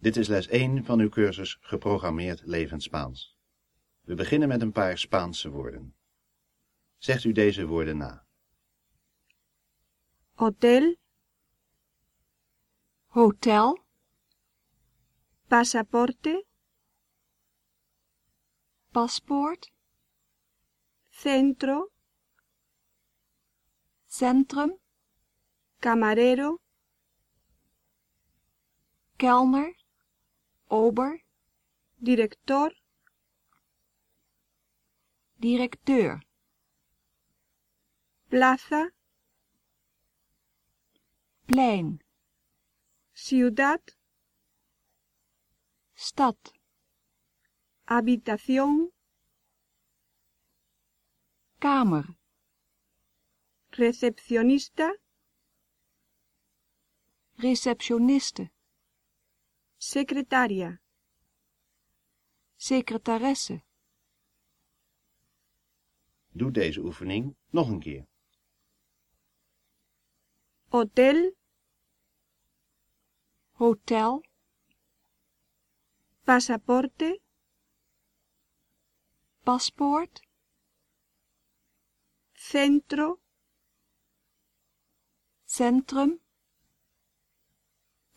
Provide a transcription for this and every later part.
Dit is les 1 van uw cursus Geprogrammeerd Levend Spaans. We beginnen met een paar Spaanse woorden. Zegt u deze woorden na. hotel, hotel, pasaporte, paspoort, centro, centrum, camarero, kelner, ober, director, directeur, plaza, plein, ciudad, stad, habitación, kamer, recepcionista, receptioniste, secretaria, secretaresse, Doe deze oefening nog een keer. hotel, hotel, pasaporte, paspoort, centro, centrum,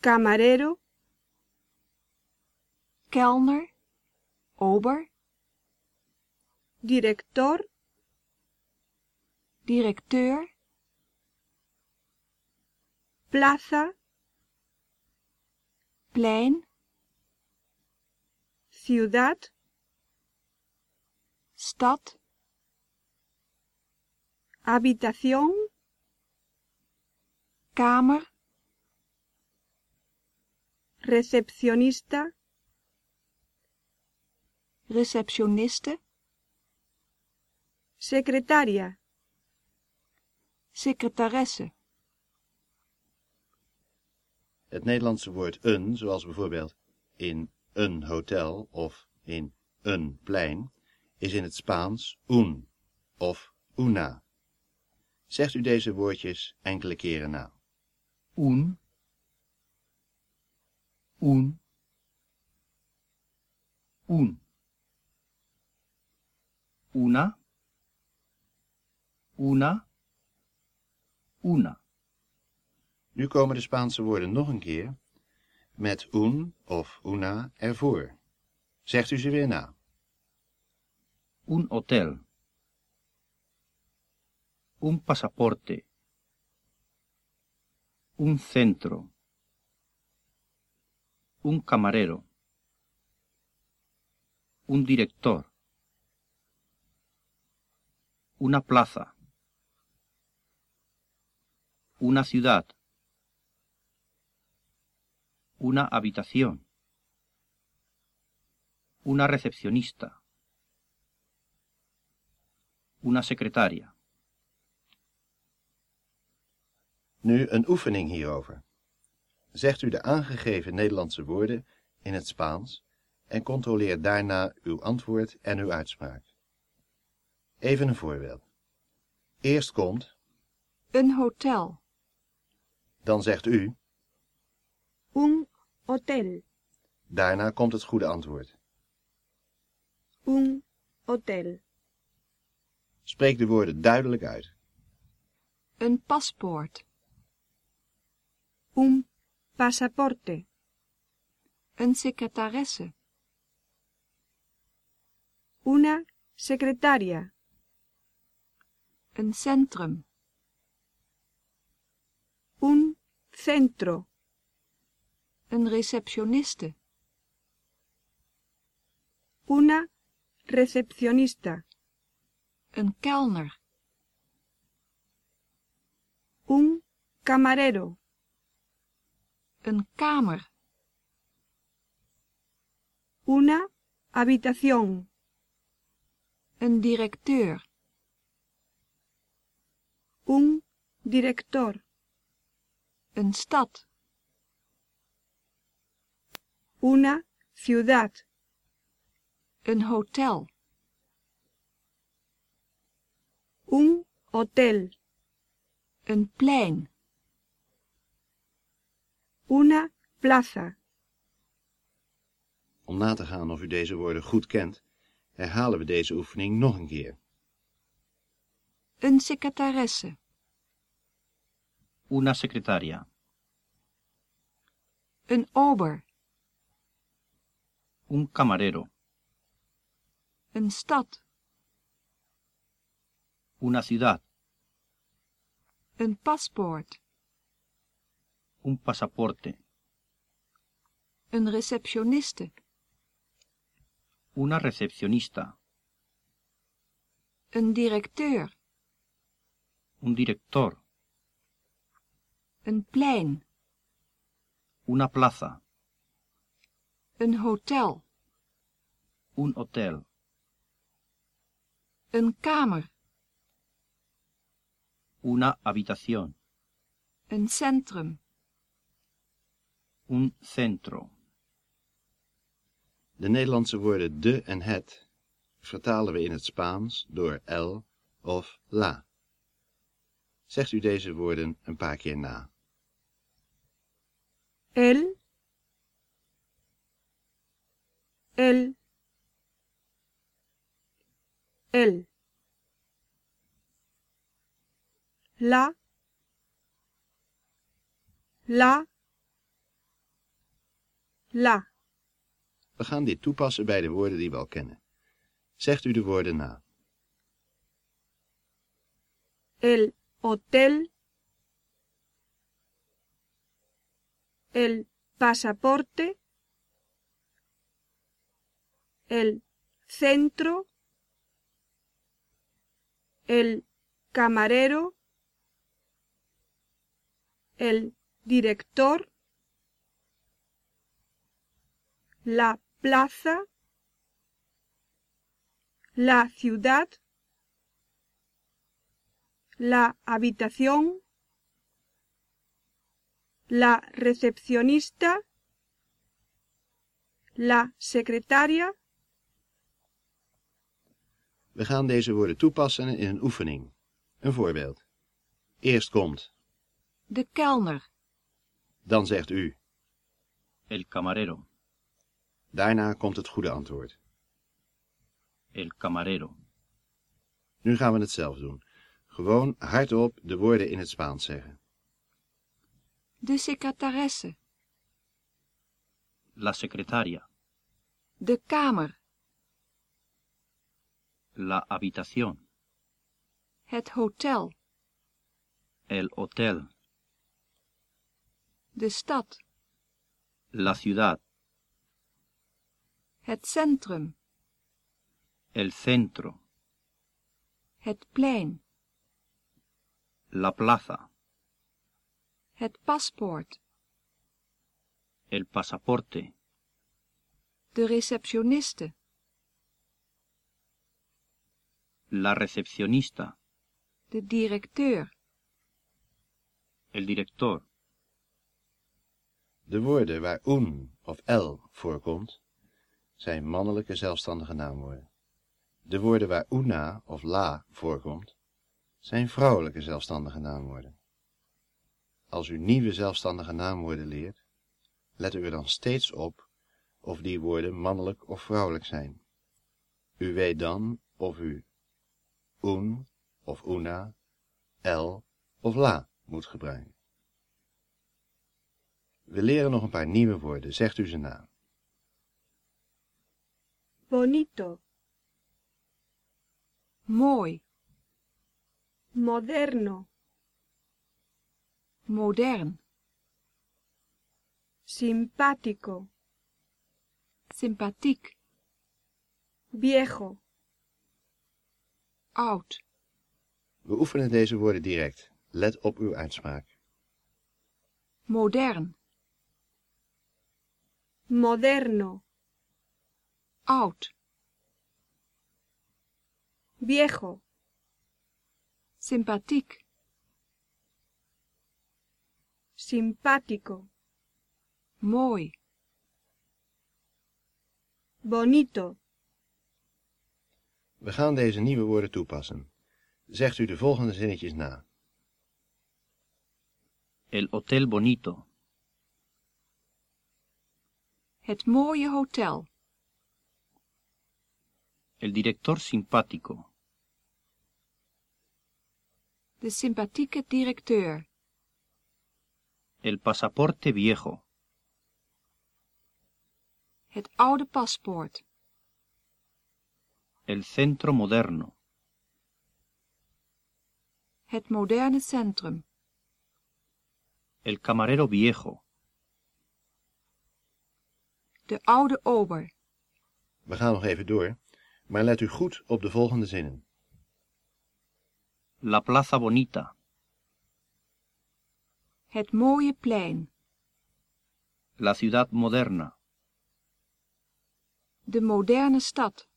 camarero, kelner, ober, director, directeur, plaza, plein, ciudad, stad, habitación, kamer, recepcionista, receptioniste, secretaria, secretaresse, Het Nederlandse woord een, zoals bijvoorbeeld in een hotel of in een plein, is in het Spaans un of una. Zegt u deze woordjes enkele keren na. un, un, un. Una, una, una. Nu komen de Spaanse woorden nog een keer met un of una ervoor. Zegt u ze weer na. Un hotel. Un pasaporte. Un centro. Un camarero. Un director. Una plaza. Una ciudad. Una habitación. Una recepcionista. Una secretaria. Nu een oefening hierover. Zegt u de aangegeven Nederlandse woorden in het Spaans en controleer daarna uw antwoord en uw uitspraak. Even een voorbeeld. Eerst komt, een hotel, dan zegt u, un hotel, daarna komt het goede antwoord. un hotel, Spreek de woorden duidelijk uit. een paspoort, un pasaporte, een secretaresse, una secretaria, een centrum, un centro, een receptioniste, una recepcionista, een kelner, un camarero, een kamer, una habitación, een directeur, un director, een stad, una ciudad, een hotel, un hotel, een plein, una plaza, Om na te gaan of u deze woorden goed kent, herhalen we deze oefening nog een keer. Een secretaresse. Una secretaria. Een ober. Un camarero. Een stad. Una ciudad. Een paspoort. Un pasaporte. Een receptioniste. Una recepcionista. Een directeur. Un director. Een plein. Una plaza. Een hotel. Un hotel. Een kamer. Una habitación. Een centrum. Un centro. De Nederlandse woorden de en het vertalen we in het Spaans door el of la. Zegt u deze woorden een paar keer na. el, el, el, la, la, la, We gaan dit toepassen bij de woorden die we al kennen. Zegt u de woorden na. el hotel, el pasaporte, el centro, el camarero, el director, la plaza, la ciudad, la habitación, la recepcionista, la secretaria, We gaan deze woorden toepassen in een oefening. Een voorbeeld. Eerst komt, De kelner. dan zegt u. El camarero. Daarna komt het goede antwoord. El camarero. Nu gaan we het zelf doen. Gewoon hardop de woorden in het Spaans zeggen. De secretaresse. La secretaria. De kamer. La habitación. Het hotel. El hotel. De stad. La ciudad. Het centrum. El centro. Het plein. La plaza. Het paspoort. El pasaporte. De receptioniste. La recepcionista. De directeur. El director. De woorden waar un of el voorkomt, zijn mannelijke zelfstandige naamwoorden. De woorden waar una of la voorkomt, zijn vrouwelijke zelfstandige naamwoorden. Als u nieuwe zelfstandige naamwoorden leert, let u dan steeds op of die woorden mannelijk of vrouwelijk zijn. U weet dan of u un of una, el of la moet gebruiken. We leren nog een paar nieuwe woorden. Zegt u ze na. bonito, Mooi. Moderno, Modern. simpático, Sympathiek. viejo, Oud. We oefenen deze woorden direct. Let op uw uitspraak. Modern. moderno, Oud. viejo, Sympathiek. simpático, Mooi. bonito, We gaan deze nieuwe woorden toepassen. Zegt u de volgende zinnetjes na. El hotel bonito. Het mooie hotel. El director simpático. De sympathieke directeur. El pasaporte viejo. Het oude paspoort. El centro moderno. Het moderne centrum. El camarero viejo. De oude ober. We gaan nog even door, maar let u goed op de volgende zinnen. La plaza bonita. Het mooie plein. La ciudad moderna. De moderne stad.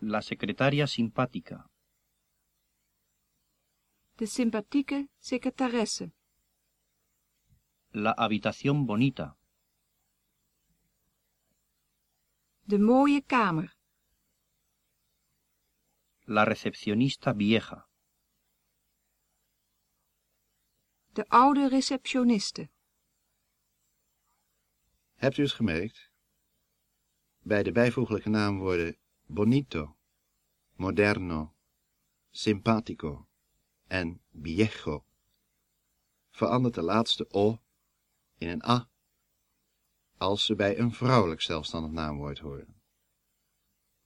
La secretaria simpática. De sympathieke secretaresse. La habitación bonita. De mooie kamer. La recepcionista vieja. De oude receptioniste. Hebt u het gemerkt? Bij de bijvoeglijke naamwoorden bonito, moderno, simpatico en viejo verandert de laatste o in een a als ze bij een vrouwelijk zelfstandig naamwoord horen.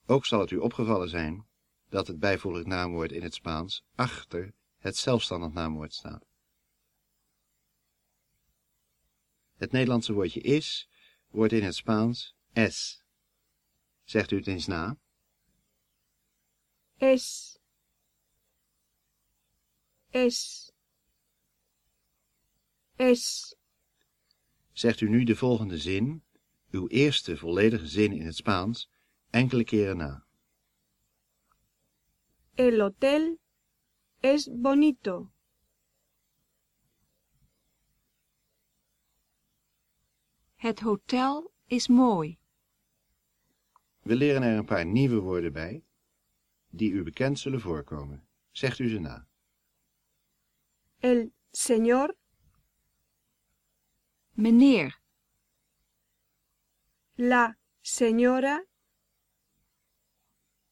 Ook zal het u opgevallen zijn dat het bijvoeglijk naamwoord in het Spaans achter het zelfstandig naamwoord staat. Het Nederlandse woordje is wordt in het Spaans es. Zegt u het eens na? es, es, es, Zegt u nu de volgende zin, uw eerste volledige zin in het Spaans, enkele keren na. El hotel es bonito, Het hotel is mooi. We leren er een paar nieuwe woorden bij, die u bekend zullen voorkomen. Zegt u ze na. el señor, Meneer. la señora,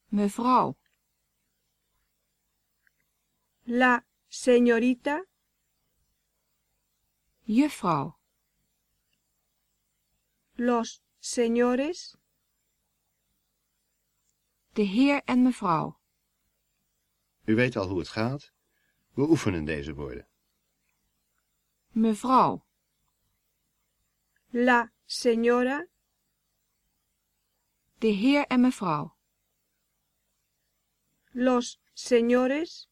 Mevrouw. La señorita, Juffrouw. los señores, De heer en mevrouw. U weet al hoe het gaat. We oefenen deze woorden. Mevrouw. la señora, De heer en mevrouw. los señores,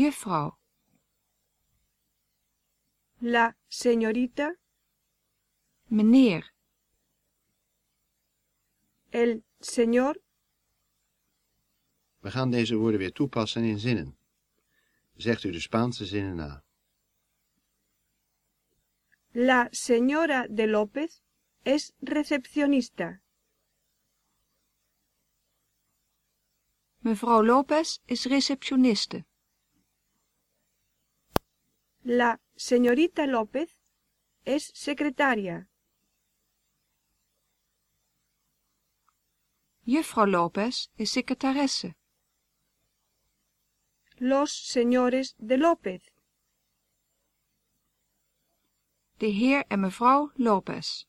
Juffrouw. la señorita, Meneer. el señor, We gaan deze woorden weer toepassen in zinnen. Zegt u de Spaanse zinnen na. la señora de López es recepcionista. Mevrouw Lopez is receptioniste. La señorita López es secretaria. Juffrouw Lopez is secretaresse. Los señores de López, De heer en mevrouw Lopez.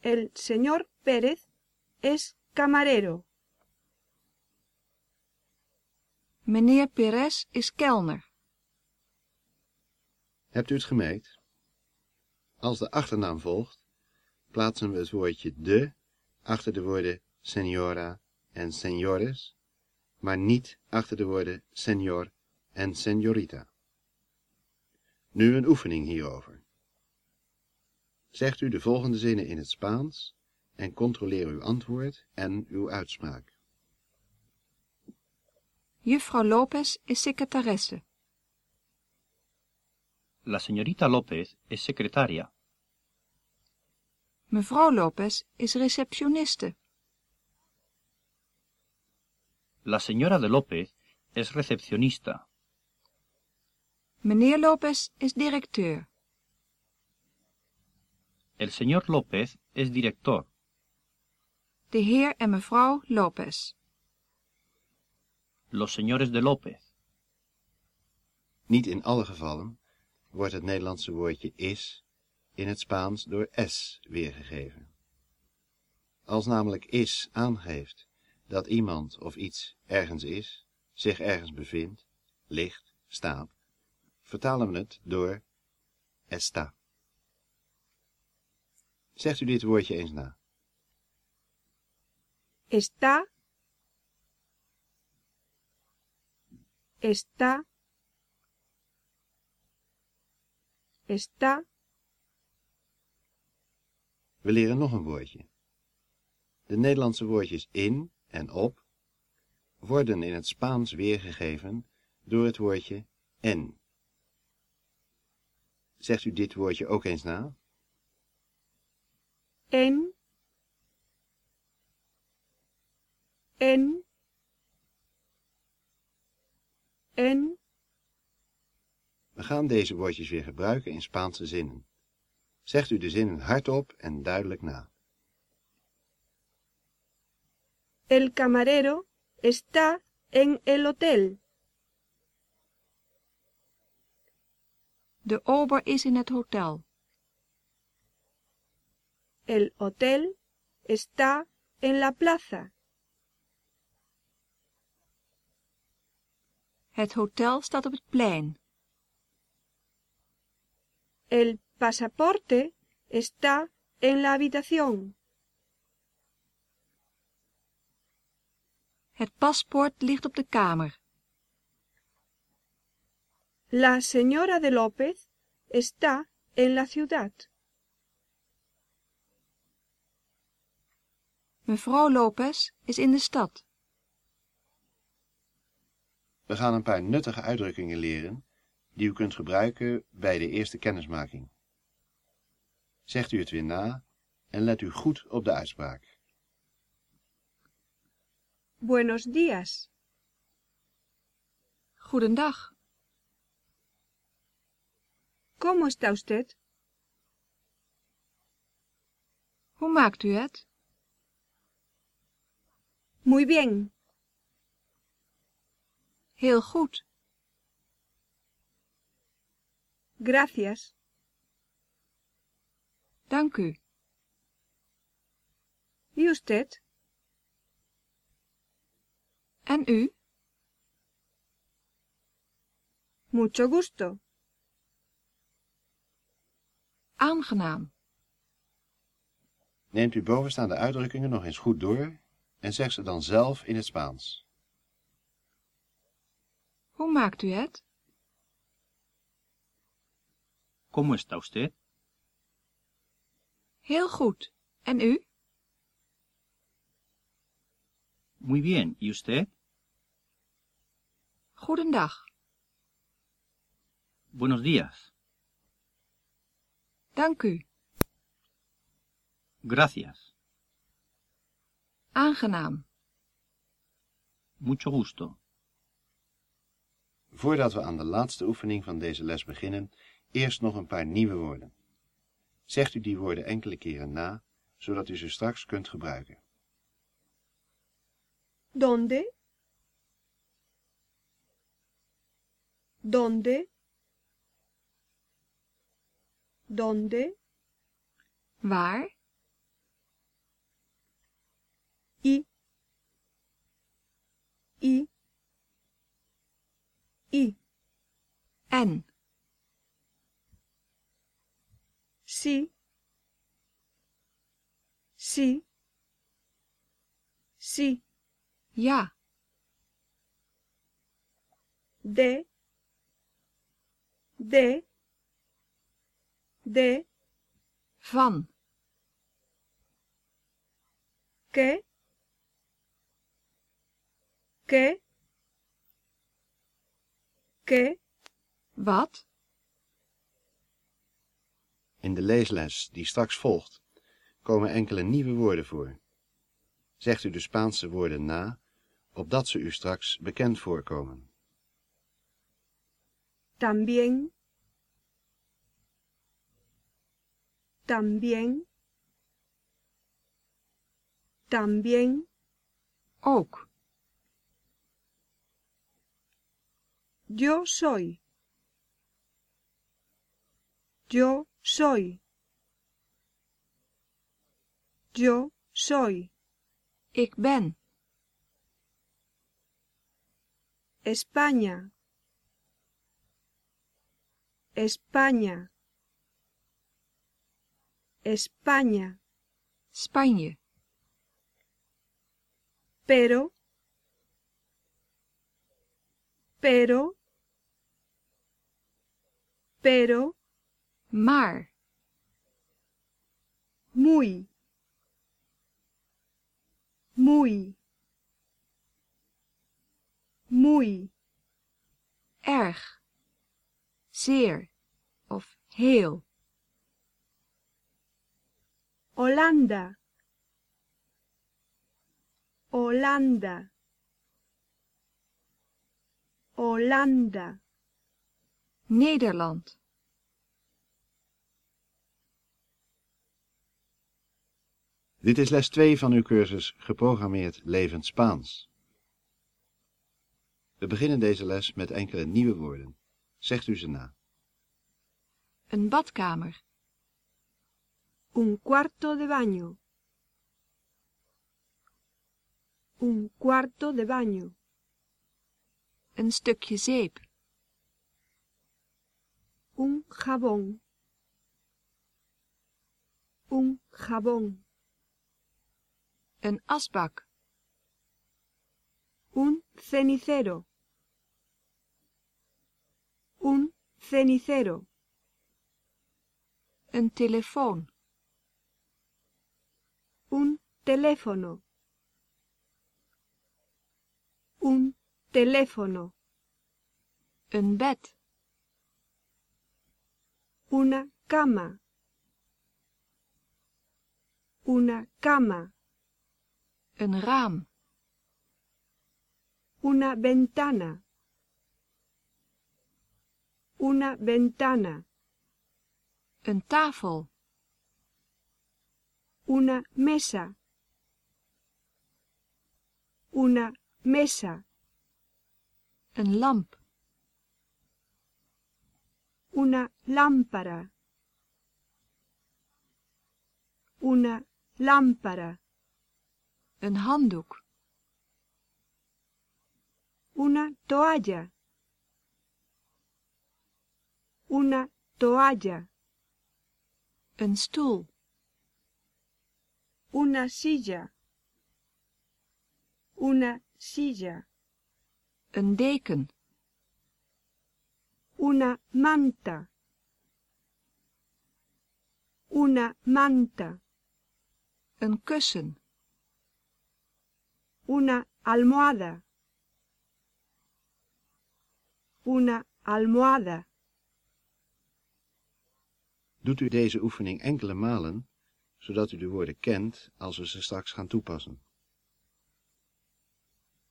el señor Pérez es camarero. Meneer Perez is kelner. Hebt u het gemerkt? Als de achternaam volgt, plaatsen we het woordje de achter de woorden senora en señores, maar niet achter de woorden señor en señorita. Nu een oefening hierover. Zegt u de volgende zinnen in het Spaans en controleer uw antwoord en uw uitspraak. Juffrouw Lopez is secretaresse. La señorita López es secretaria. Mevrouw Lopez is receptioniste. La señora de López es recepcionista. Meneer Lopez is directeur. El señor López es director. de heer en mevrouw Lopez. Los señores de López. Niet in alle gevallen wordt het Nederlandse woordje is in het Spaans door s weergegeven. Als namelijk is aangeeft dat iemand of iets ergens is, zich ergens bevindt, ligt, staat, vertalen we het door está. Zegt u dit woordje eens na. Está. Está. Está. We leren nog een woordje. De Nederlandse woordjes in en op worden in het Spaans weergegeven door het woordje en. Zegt u dit woordje ook eens na? En. En. En. We gaan deze woordjes weer gebruiken in Spaanse zinnen. Zegt u de zinnen hardop en duidelijk na. El camarero está en el hotel. De ober is in het hotel. El hotel está en la plaza. Het hotel staat op het plein. El pasaporte está en la habitación. Het paspoort ligt op de kamer. La señora de López está en la ciudad. Mevrouw Lopez is in de stad. We gaan een paar nuttige uitdrukkingen leren die u kunt gebruiken bij de eerste kennismaking. Zegt u het weer na en let u goed op de uitspraak. Buenos días. Goedendag. ¿Cómo está usted? Hoe maakt u het? Muy bien. Heel goed. Gracias. Dank u. ¿Y usted? En u? Mucho gusto. Aangenaam. Neemt u bovenstaande uitdrukkingen nog eens goed door en zeg ze dan zelf in het Spaans. Hoe maakt u het? ¿Cómo está usted? Heel goed. En u? Muy bien. ¿Y usted? Goedendag. Buenos días. Dank u. Gracias. Aangenaam. Mucho gusto. Voordat we aan de laatste oefening van deze les beginnen, eerst nog een paar nieuwe woorden. Zegt u die woorden enkele keren na, zodat u ze straks kunt gebruiken. ¿Dónde? ¿Dónde? ¿Dónde? Waar? Y. Y. Y. En. Sí. Sí. Sí. Ja. De. De. De. Van. Que. Que. Que. Wat? In de leesles die straks volgt, komen enkele nieuwe woorden voor. Zegt u de Spaanse woorden na, opdat ze u straks bekend voorkomen. También. También. también, ook, yo soy, yo soy, yo soy, ik ben, España, España, España, Spanje, pero, pero, pero, maar, muy, muy, muy, erg, zeer. Of heel, Holanda, Holanda, Holanda, Nederland, Dit is les 2 van uw cursus Geprogrammeerd Levend Spaans. We beginnen deze les met enkele nieuwe woorden. Zegt u ze na. een badkamer, un cuarto de baño, un cuarto de baño, een stukje zeep, un jabón, un jabón, asbak, un cenicero, un cenicero, een telefoon, un teléfono, un teléfono, een bed, una cama, una cama, een raam, una ventana, una ventana, een tafel, una mesa, una mesa, een lamp, una lámpara, una lámpara, een handdoek, una toalla, una toalla, een stoel, una silla, una silla, een deken, una manta, una manta, een kussen, una almohada, una almohada. Doet u deze oefening enkele malen, zodat u de woorden kent als we ze straks gaan toepassen.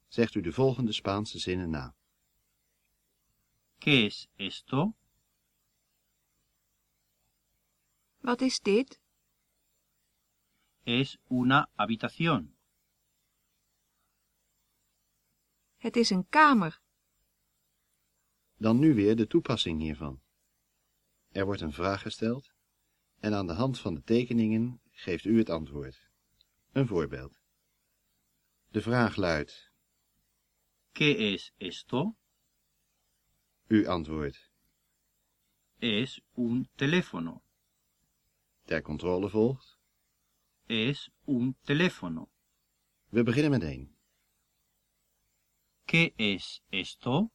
Zegt u de volgende Spaanse zinnen na. ¿Qué es esto? wat is dit? Es una habitación. Het is een kamer, Dan nu weer de toepassing hiervan. Er wordt een vraag gesteld en aan de hand van de tekeningen geeft u het antwoord. Een voorbeeld. De vraag luidt, ¿Qué es esto? u antwoordt. Es un teléfono. Ter controle volgt. Es un teléfono. We beginnen met één. ¿Qué es esto?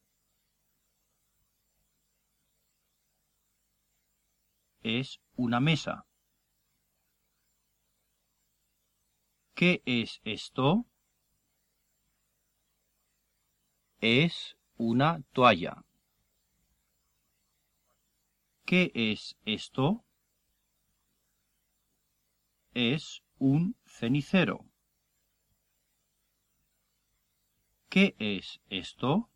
Es una mesa. ¿Qué es esto? Es una toalla. ¿Qué es esto? Es un cenicero. ¿Qué es esto?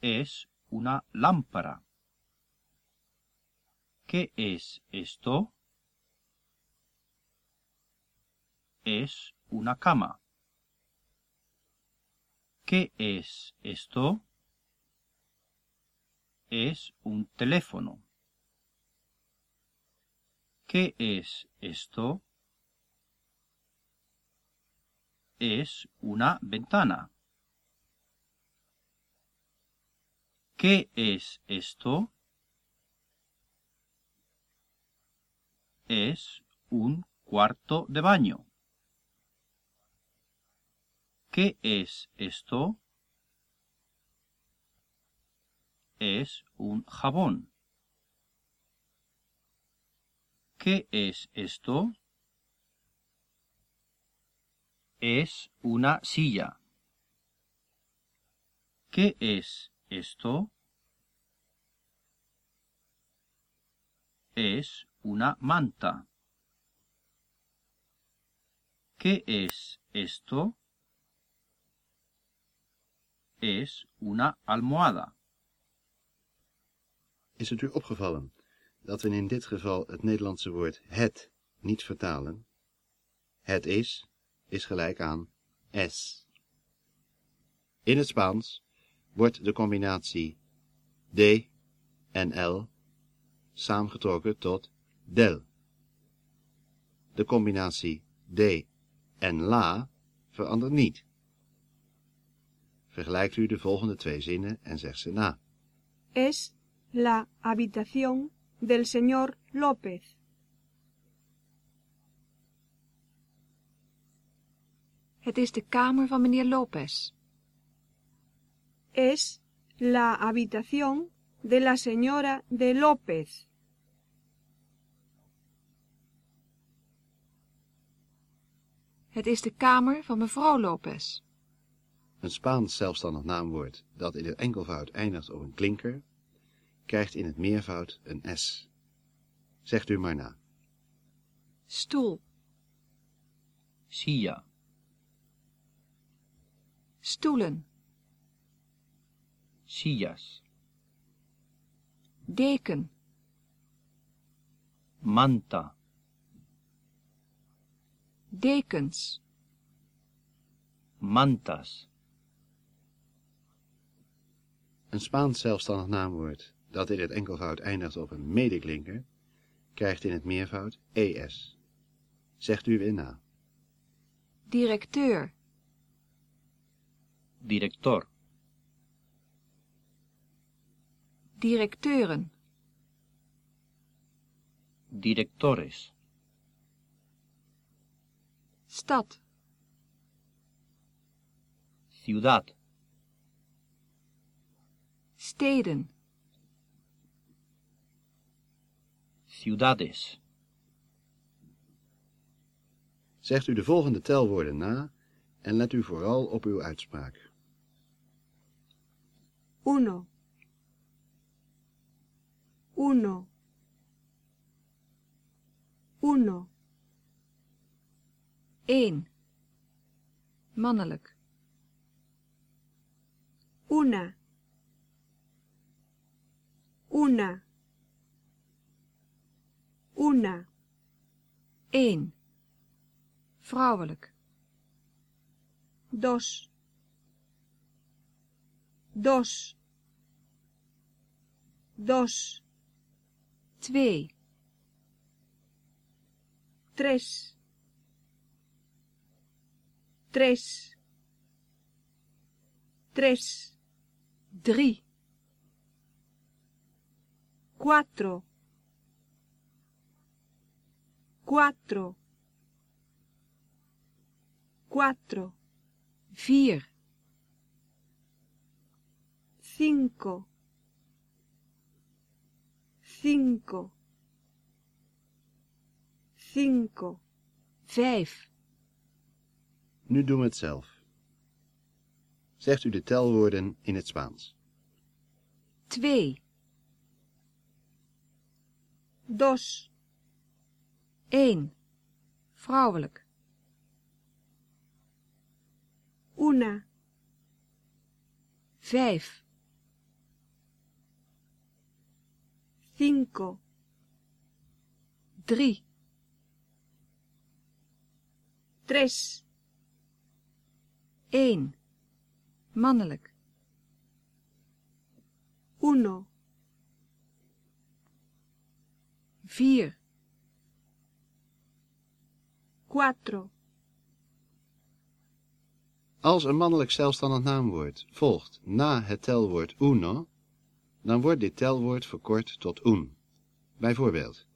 Es una lámpara. ¿Qué es esto? es una cama. ¿Qué es esto? Es un teléfono. ¿Qué es esto? Es una ventana. ¿Qué es esto? Es un cuarto de baño. ¿Qué es esto? Es un jabón. ¿Qué es esto? Es una silla. ¿Qué es esto? Es una manta. ¿Qué es esto? Es una almohada. Is het u opgevallen dat we in dit geval het Nederlandse woord het niet vertalen? Het is is gelijk aan es. In het Spaans wordt de combinatie de en l saamgetrokken tot del. De combinatie de en la verandert niet. Vergelijkt u de volgende twee zinnen en zegt ze na. Es la habitación del señor López. Het is de kamer van meneer Lopez. Es la habitación de la señora de López. Het is de kamer van mevrouw Lopez. Een Spaans zelfstandig naamwoord dat in het enkelvoud eindigt op een klinker, krijgt in het meervoud een s. Zegt u maar na. Stoel, Silla. Stoelen, Sillas. deken, Manta. dekens, Mantas. Een Spaans zelfstandig naamwoord dat in het enkelvoud eindigt op een medeklinker, krijgt in het meervoud es. Zegt u weer na. directeur, Director. directeuren, Directores. stad, Ciudad. steden, Ciudades. Zegt u de volgende telwoorden na en let u vooral op uw uitspraak. Uno. Uno. Uno. één, mannelijk, Una. Una. Una. één, vrouwelijk, Dos. Dos. Dos. twee, Tres. Tres. Tres. drie, Cuatro. Cuatro. Cuatro. vier, Cinco. Cinco. Cinco. vijf, Nu doen we het zelf. Zegt u de telwoorden in het Spaans. twee, Dos. één, vrouwelijk, Una. vijf, Cinco. drie, tres, 1. Mannelijk. uno, 4. cuatro, Als een mannelijk zelfstandig naamwoord volgt na het telwoord uno, dan wordt dit telwoord verkort tot un. Bijvoorbeeld,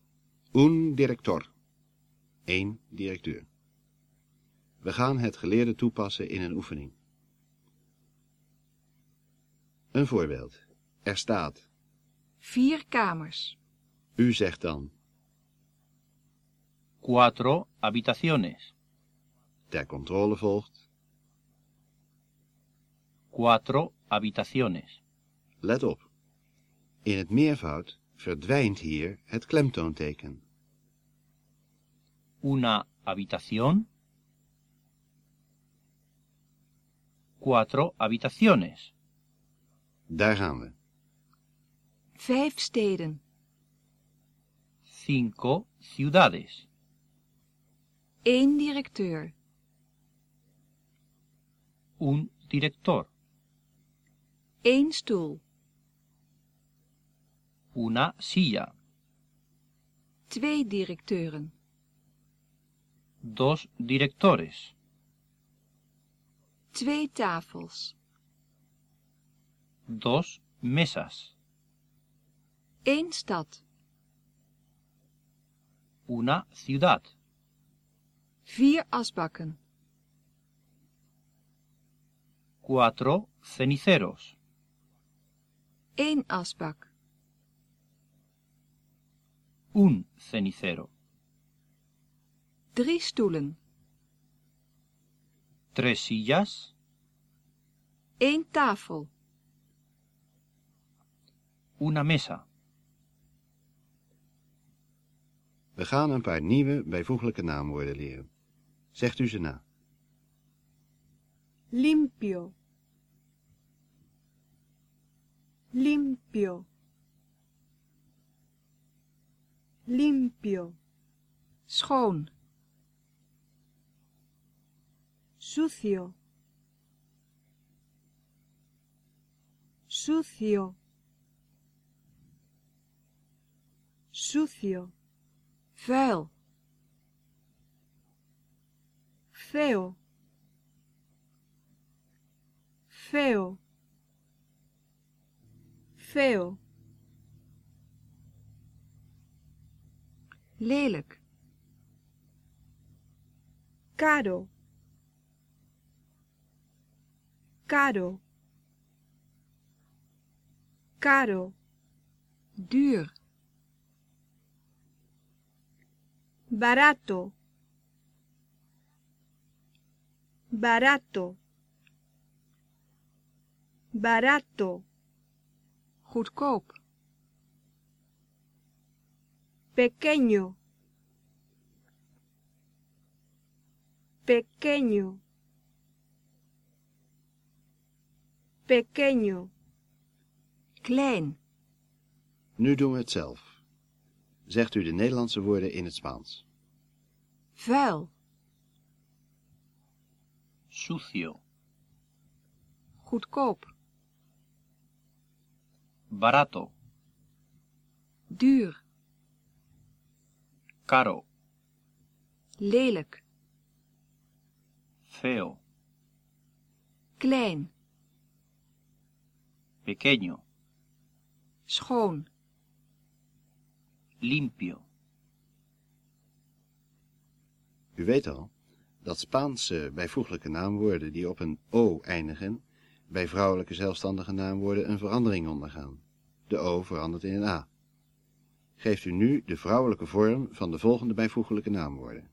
un director, één directeur. We gaan het geleerde toepassen in een oefening. Een voorbeeld. Er staat, 4 kamers. u zegt dan, Cuatro habitaciones. ter controle volgt, Cuatro habitaciones. let op. In het meervoud verdwijnt hier het klemtoonteken. Una habitación. Cuatro habitaciones. Daar gaan we. 5 steden. Cinco ciudades. 1 directeur. Un director. 1 stoel. Una silla. 2 directeuren. Dos directores. 2 tafels. Dos mesas. 1 stad. Una ciudad. 4 asbakken. Cuatro ceniceros. 1 asbak. Un cenicero. 3 stoelen. Tres sillas. 1 tafel. Una mesa. We gaan een paar nieuwe bijvoeglijke naamwoorden leren. Zegt u ze na. limpio, limpio, limpio, Schoon. sucio, sucio, sucio, Vuil. feo, feo, feo, Lelijk. caro, caro, caro, Duur. barato, barato, barato, Goedkoop. Pequeño, pequeño, pequeño, Klein. Nu doen we het zelf. Zegt u de Nederlandse woorden in het Spaans. Vuil. Sucio. Goedkoop. Barato. Duur. Caro. Lelijk. Feo. Klein. Pequeño. Schoon. Limpio. U weet al dat Spaanse bijvoeglijke naamwoorden die op een o eindigen, bij vrouwelijke zelfstandige naamwoorden een verandering ondergaan. De o verandert in een a. Geeft u nu de vrouwelijke vorm van de volgende bijvoeglijke naamwoorden.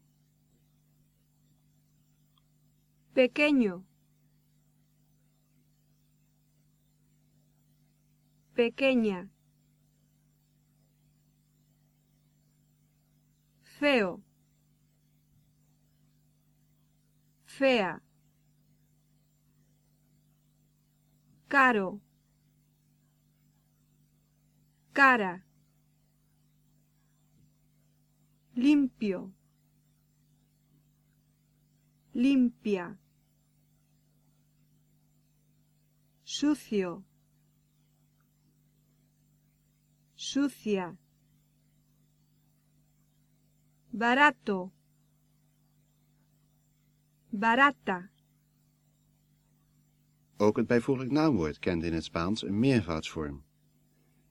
pequeño, pequeña, feo, fea, caro, cara, limpio, limpia, sucio, sucia, barato, barata, Ook het bijvoeglijk naamwoord kent in het Spaans een meervoudsvorm.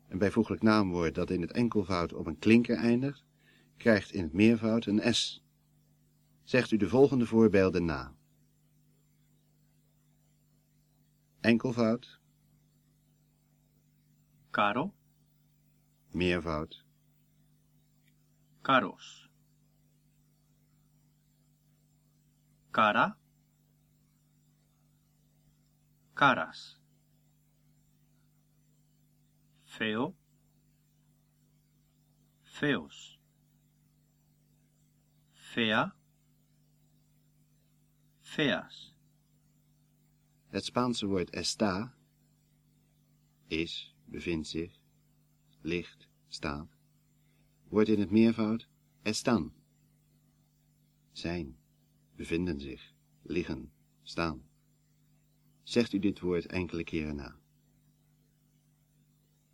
Een bijvoeglijk naamwoord dat in het enkelvoud op een klinker eindigt, krijgt in het meervoud een s. Zegt u de volgende voorbeelden na. Enkelvoud, caro, meervoud, caros. Cara, caras. Feo, feos. Fea, feas. Het Spaanse woord está is, bevindt zich, ligt, staat, wordt in het meervoud están. Zijn, bevinden zich, liggen, staan. Zegt u dit woord enkele keren na.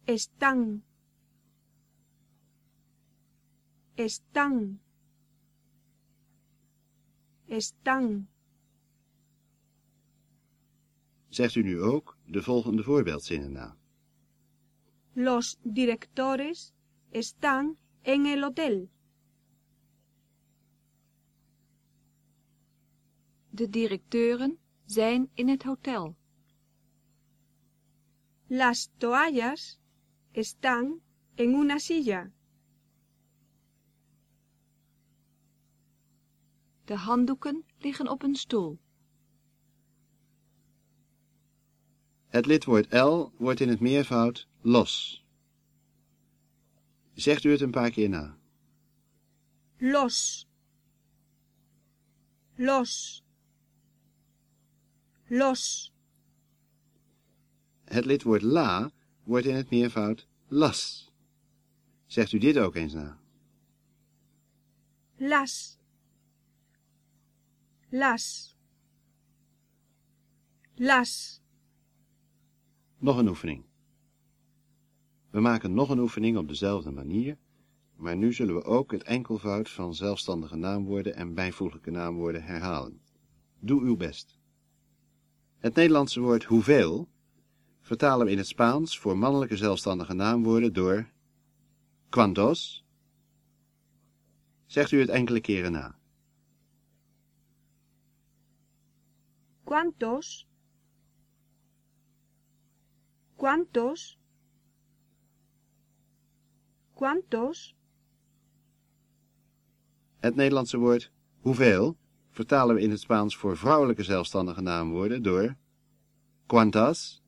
están, están, están, Zegt u nu ook de volgende voorbeeldzinnen na. los directores están en el hotel. De directeuren zijn in het hotel. Las toallas están en una silla. De handdoeken liggen op een stoel. Het lidwoord L wordt in het meervoud los. Zegt u het een paar keer na. Los, los, los. Het lidwoord la wordt in het meervoud las. Zegt u dit ook eens na. las, las, las. Nog een oefening. We maken nog een oefening op dezelfde manier, maar nu zullen we ook het enkelvoud van zelfstandige naamwoorden en bijvoeglijke naamwoorden herhalen. Doe uw best. Het Nederlandse woord hoeveel vertalen we in het Spaans voor mannelijke zelfstandige naamwoorden door cuantos. Zegt u het enkele keren na. ¿Cuántos? ¿Cuántos? ¿Cuántos? Het Nederlandse woord hoeveel vertalen we in het Spaans voor vrouwelijke zelfstandige naamwoorden door cuantas.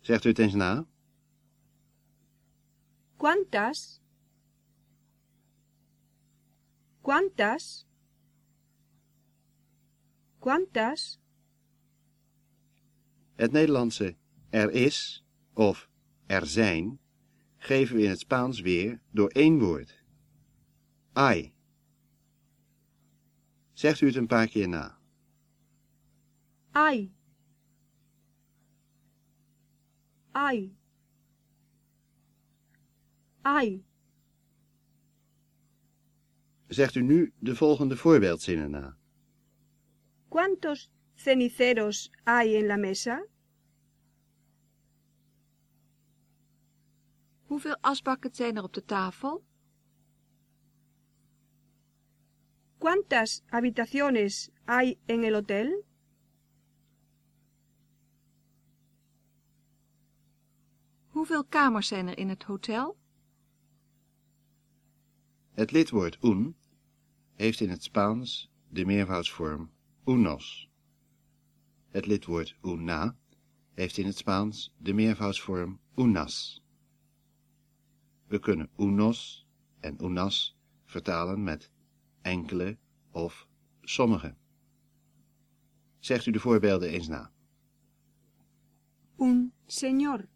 Zegt u het eens na. ¿Cuántas? ¿Cuántas? ¿Cuántas? Het Nederlandse er is of er zijn geven we in het Spaans weer door één woord. Hay. Zegt u het een paar keer na. Hay. Hay. Hay. Zegt u nu de volgende voorbeeldzinnen na. ¿Cuántos ceniceros hay en la mesa? Hoeveel asbakken zijn er op de tafel? ¿Cuántas habitaciones hay en el hotel? Hoeveel kamers zijn er in het hotel? Het lidwoord un heeft in het Spaans de meervoudsvorm unos. Het lidwoord una heeft in het Spaans de meervoudsvorm unas. We kunnen unos en unas vertalen met enkele of sommige. Zegt u de voorbeelden eens na. Un señor.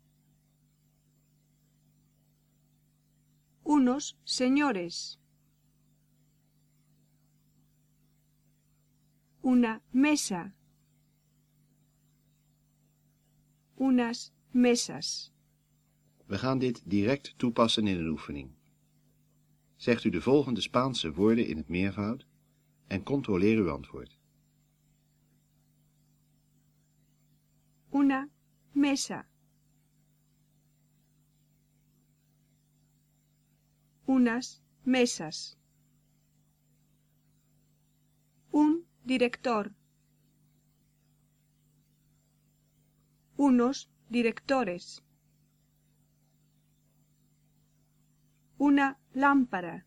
Unos señores. Una mesa, unas mesas. We gaan dit direct toepassen in een oefening. Zegt u de volgende Spaanse woorden in het meervoud en controleer uw antwoord. Una mesa. Unas mesas. Un director. Unos directores. Una lámpara.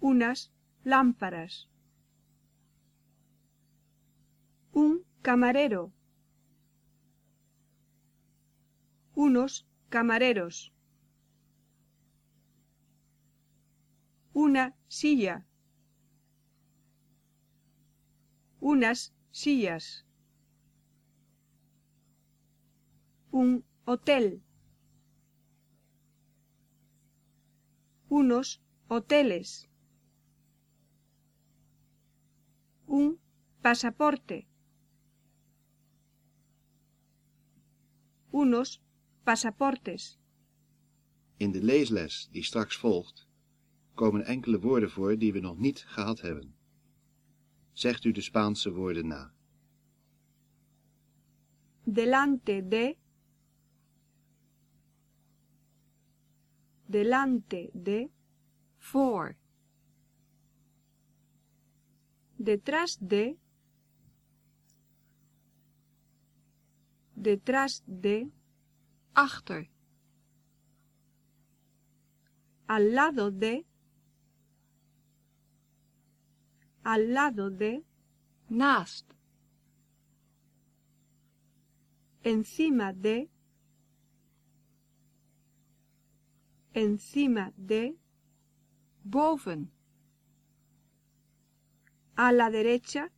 Unas lámparas. Un camarero. Unos camareros. Una silla. Unas sillas. Un hotel. Unos hoteles. Un pasaporte. Unos pasaportes. In de leesles die straks volgt komen enkele woorden voor die we nog niet gehad hebben. Zegt u de Spaanse woorden na. delante de. Delante de. Voor, detrás de. Detrás de. Achter, al lado de al lado de naast, encima de encima de boven, a la derecha.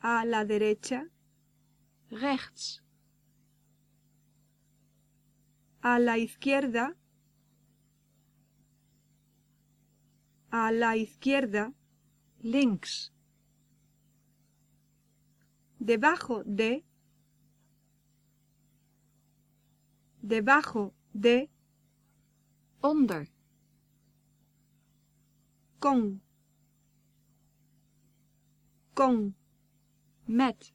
A la derecha. Rechts, a la izquierda a la izquierda links, debajo de debajo de onder, con con met,